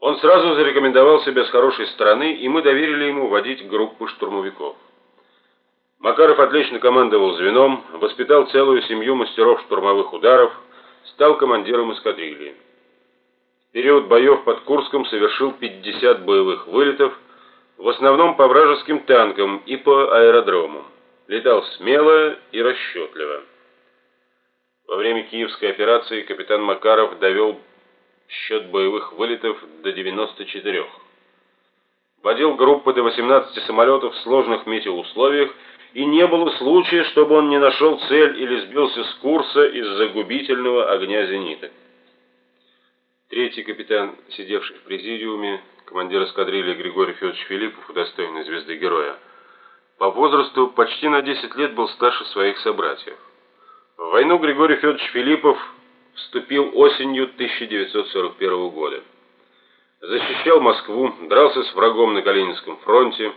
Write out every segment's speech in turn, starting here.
Он сразу зарекомендовал себя с хорошей стороны, и мы доверили ему водить группу штурмовиков. Макаров отлично командовал звеном, воспитал целую семью мастеров штурмовых ударов, стал командиром эскадрильи. В период боев под Курском совершил 50 боевых вылетов, в основном по вражеским танкам и по аэродромам. Летал смело и расчетливо. Во время Киевской операции капитан Макаров довел счет боевых вылетов до 94. Водил группы до 18 самолетов в сложных метеоусловиях, и не было случая, чтобы он не нашел цель или сбился с курса из-за губительного огня зениток. Третий капитан, сидевший в президиуме, командир эскадрильи Григорий Федорович Филиппов, удостоенный звезды героя, по возрасту почти на 10 лет был старше своих собратьев. В войну Григорий Федорович Филиппов вступил осенью 1941 года. Защищал Москву, дрался с врагом на Калининском фронте.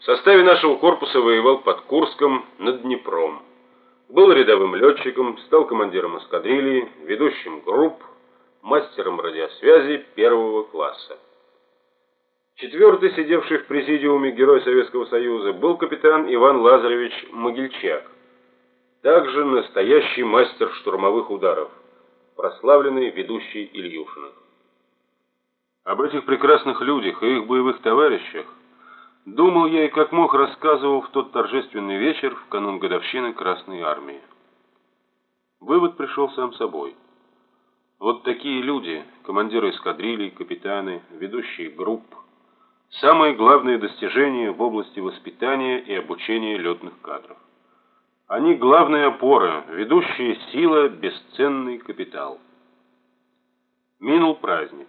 В составе нашего корпуса воевал под Курском, над Днепром. Был рядовым летчиком, стал командиром эскадрильи, ведущим групп, мастером радиосвязи первого класса. Четвертый, сидевший в президиуме Герой Советского Союза, был капитан Иван Лазаревич Могильчак, также настоящий мастер штурмовых ударов прославленный ведущий Ильюшина. Об этих прекрасных людях и их боевых товарищах думал я и как мог рассказывал в тот торжественный вечер в канун годовщины Красной Армии. Вывод пришел сам собой. Вот такие люди, командиры эскадрилий, капитаны, ведущие групп, самые главные достижения в области воспитания и обучения летных кадров. Они главная опора, ведущая сила, бесценный капитал. Минул праздник.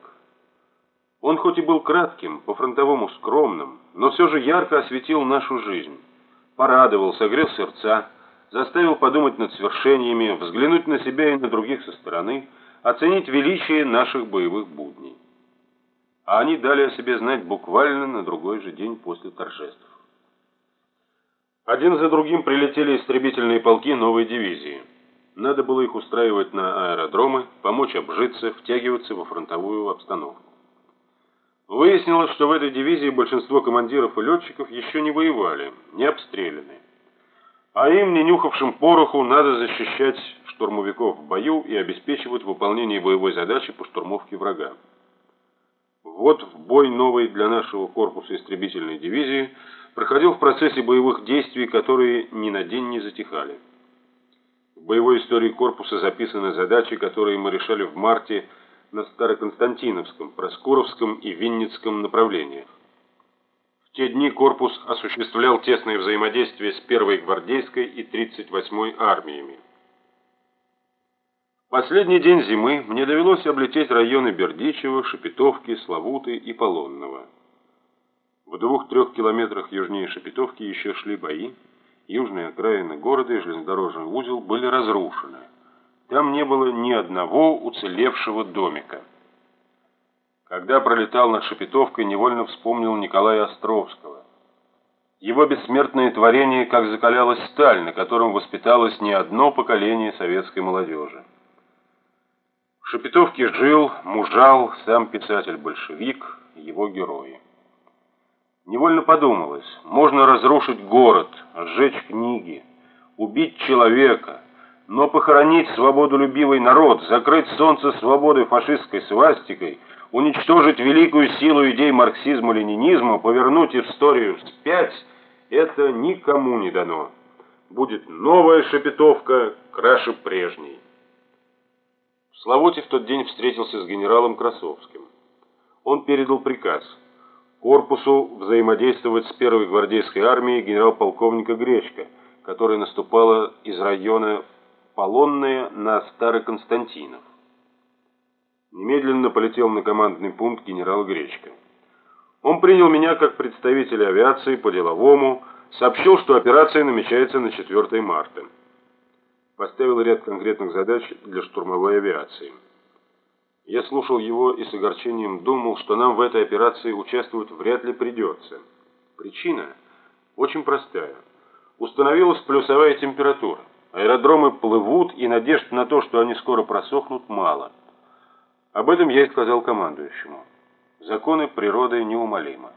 Он хоть и был кратким, по-фронтовому скромным, но все же ярко осветил нашу жизнь. Порадовал, согрел сердца, заставил подумать над свершениями, взглянуть на себя и на других со стороны, оценить величие наших боевых будней. А они дали о себе знать буквально на другой же день после торжеств. Один за другим прилетели истребительные полки новой дивизии. Надо было их устраивать на аэродромы, помочь обжиться, втягиваться во фронтовую обстановку. Выяснилось, что в этой дивизии большинство командиров и летчиков еще не воевали, не обстреляны. А им, не нюхавшим пороху, надо защищать штурмовиков в бою и обеспечивать выполнение боевой задачи по штурмовке врага. Вот в бой новой для нашего корпуса истребительной дивизии проходил в процессе боевых действий, которые ни на день не затихали. В боевой истории корпуса записаны задачи, которые мы решали в марте на Староконстантиновском, Проскуровском и Винницком направлениях. В те дни корпус осуществлял тесное взаимодействие с 1-й гвардейской и 38-й армиями. Последний день зимы мне довелось облететь районы Бердичева, Шепетовки, Славуты и Полонного. В двух-трех километрах южнее Шепетовки еще шли бои. Южные окраины города и железнодорожный узел были разрушены. Там не было ни одного уцелевшего домика. Когда пролетал над Шепетовкой, невольно вспомнил Николая Островского. Его бессмертное творение, как закалялась сталь, на котором воспиталось не одно поколение советской молодежи. В Шепетовке жил, мужал сам писатель-большевик, его герои. Невольно подумалось, можно разрушить город, сжечь книги, убить человека, но похоронить свободолюбивый народ, закрыть солнце свободы фашистской свастикой, уничтожить великую силу идей марксизма-ленинизма, повернуть историю вспять – это никому не дано. Будет новая шепетовка, краше прежней. В Славуте в тот день встретился с генералом Красовским. Он передал приказ корпусу взаимодействовать с первой гвардейской армией генерал-полковника Гречка, которая наступала из района Полонная на Староконстантинов. Немедленно полетел на командный пункт генерал Гречка. Он принял меня как представителя авиации по-деловому, сообщил, что операция намечается на 4 марта поставил ряд конкретных задач для штурмовой авиации. Я слушал его и с огорчением думал, что нам в этой операции участвовать вряд ли придется. Причина очень простая. Установилась плюсовая температура. Аэродромы плывут, и надежд на то, что они скоро просохнут, мало. Об этом я и сказал командующему. Законы природы неумолимы.